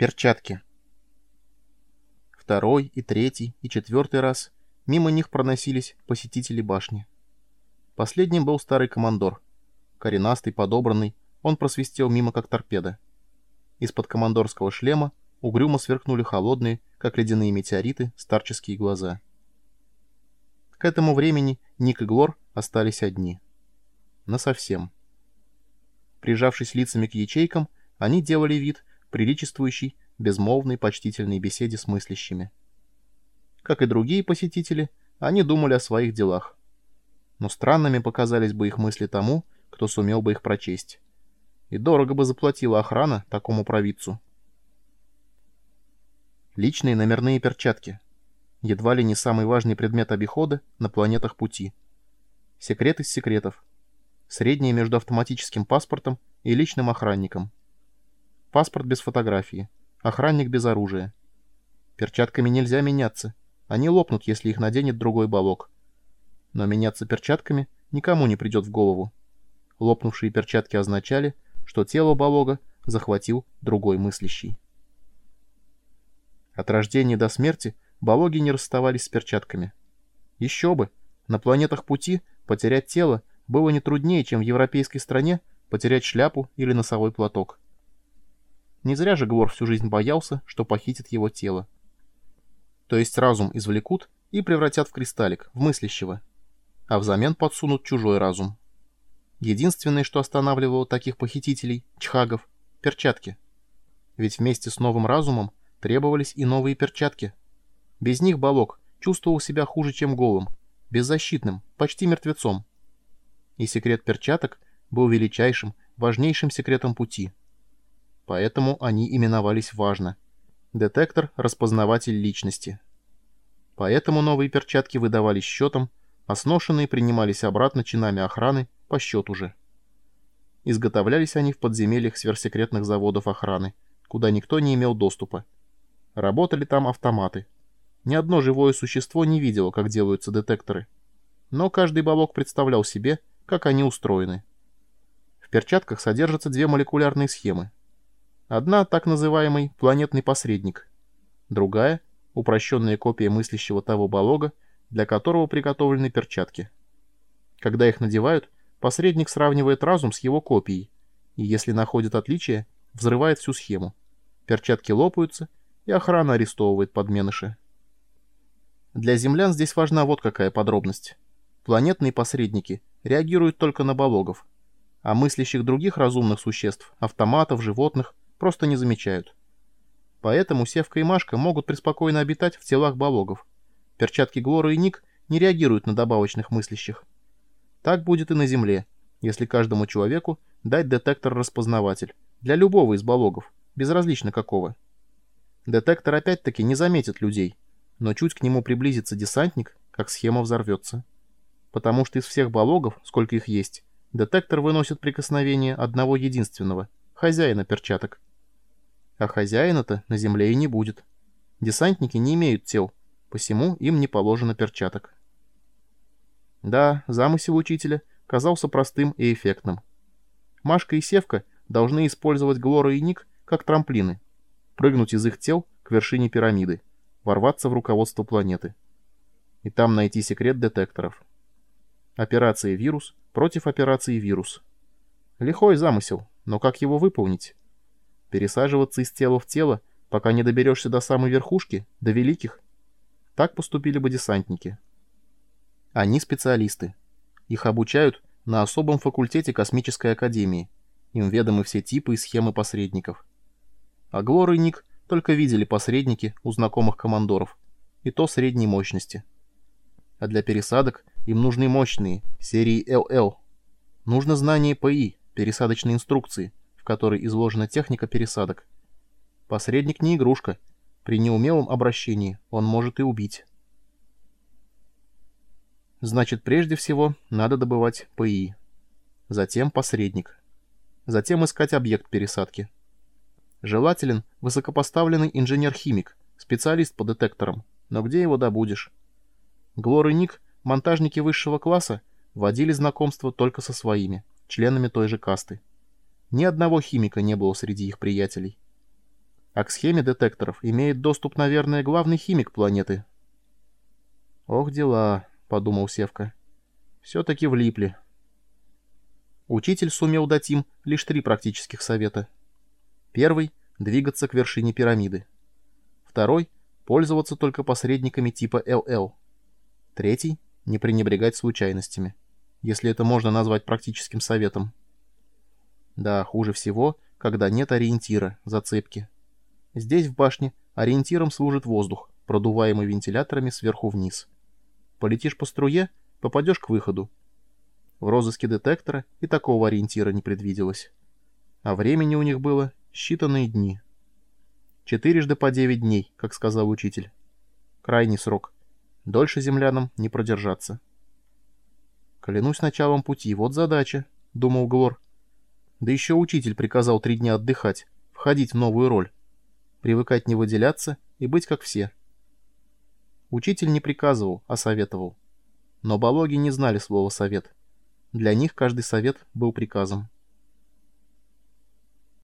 Перчатки. Второй и третий и четвертый раз мимо них проносились посетители башни. Последним был старый командор. Коренастый, подобранный, он просвистел мимо как торпеда. Из-под командорского шлема угрюмо сверкнули холодные, как ледяные метеориты, старческие глаза. К этому времени Ник и Глор остались одни. Насовсем. Прижавшись лицами к ячейкам, они делали вид, приличествующий безмолвной почтительной беседе с мыслящими. Как и другие посетители, они думали о своих делах. Но странными показались бы их мысли тому, кто сумел бы их прочесть. И дорого бы заплатила охрана такому провидцу. Личные номерные перчатки. Едва ли не самый важный предмет обихода на планетах пути. Секрет из секретов. Среднее между автоматическим паспортом и личным охранником. Паспорт без фотографии. Охранник без оружия. Перчатками нельзя меняться. Они лопнут, если их наденет другой балок. Но меняться перчатками никому не придет в голову. Лопнувшие перчатки означали, что тело балога захватил другой мыслящий. От рождения до смерти балоги не расставались с перчатками. Еще бы! На планетах пути потерять тело было не труднее, чем в европейской стране потерять шляпу или носовой платок. Не зря же Глор всю жизнь боялся, что похитит его тело. То есть разум извлекут и превратят в кристаллик, в мыслящего. А взамен подсунут чужой разум. Единственное, что останавливало таких похитителей, чхагов, — перчатки. Ведь вместе с новым разумом требовались и новые перчатки. Без них Балок чувствовал себя хуже, чем голым, беззащитным, почти мертвецом. И секрет перчаток был величайшим, важнейшим секретом пути — поэтому они именовались важно. Детектор-распознаватель личности. Поэтому новые перчатки выдавались счетом, а сношенные принимались обратно чинами охраны по счету же. Изготовлялись они в подземельях сверхсекретных заводов охраны, куда никто не имел доступа. Работали там автоматы. Ни одно живое существо не видело, как делаются детекторы. Но каждый балок представлял себе, как они устроены. В перчатках содержатся две молекулярные схемы Одна — так называемый планетный посредник. Другая — упрощенная копия мыслящего того балога, для которого приготовлены перчатки. Когда их надевают, посредник сравнивает разум с его копией, и если находит отличия, взрывает всю схему. Перчатки лопаются, и охрана арестовывает подменыши. Для землян здесь важна вот какая подробность. Планетные посредники реагируют только на балогов, а мыслящих других разумных существ, автоматов, животных, просто не замечают. Поэтому Севка и Машка могут преспокойно обитать в телах балогов. Перчатки Глора и Ник не реагируют на добавочных мыслящих. Так будет и на Земле, если каждому человеку дать детектор-распознаватель, для любого из балогов, безразлично какого. Детектор опять-таки не заметит людей, но чуть к нему приблизится десантник, как схема взорвется. Потому что из всех балогов, сколько их есть, детектор выносит прикосновение одного единственного, хозяина перчаток. А хозяина-то на земле и не будет. Десантники не имеют тел, посему им не положено перчаток. Да, замысел учителя казался простым и эффектным. Машка и Севка должны использовать Глора и Ник как трамплины, прыгнуть из их тел к вершине пирамиды, ворваться в руководство планеты. И там найти секрет детекторов. Операция «Вирус» против операции «Вирус». Лихой замысел, но как его выполнить? Пересаживаться из тела в тело, пока не доберешься до самой верхушки, до великих. Так поступили бы десантники. Они специалисты. Их обучают на особом факультете Космической Академии. Им ведомы все типы и схемы посредников. А Глор и Ник только видели посредники у знакомых командоров, и то средней мощности. А для пересадок им нужны мощные, серии ЛЛ. Нужно знание ПИ, пересадочной инструкции, которой изложена техника пересадок. Посредник не игрушка. При неумелом обращении он может и убить. Значит, прежде всего надо добывать ПИ. Затем посредник. Затем искать объект пересадки. Желателен высокопоставленный инженер-химик, специалист по детекторам. Но где его добудешь? Глор и Ник, монтажники высшего класса, водили знакомство только со своими, членами той же касты. Ни одного химика не было среди их приятелей. А к схеме детекторов имеет доступ, наверное, главный химик планеты. «Ох, дела», — подумал Севка. «Все-таки влипли». Учитель сумел дать им лишь три практических совета. Первый — двигаться к вершине пирамиды. Второй — пользоваться только посредниками типа ЛЛ. Третий — не пренебрегать случайностями, если это можно назвать практическим советом. Да, хуже всего, когда нет ориентира, зацепки. Здесь, в башне, ориентиром служит воздух, продуваемый вентиляторами сверху вниз. Полетишь по струе — попадешь к выходу, в розыске детектора и такого ориентира не предвиделось. А времени у них было считанные дни. Четырежды по девять дней, как сказал учитель. Крайний срок. Дольше землянам не продержаться. «Клянусь началом пути, вот задача», — думал Глор. Да еще учитель приказал три дня отдыхать, входить в новую роль. Привыкать не выделяться и быть как все. Учитель не приказывал, а советовал. Но балоги не знали слова «совет». Для них каждый совет был приказом.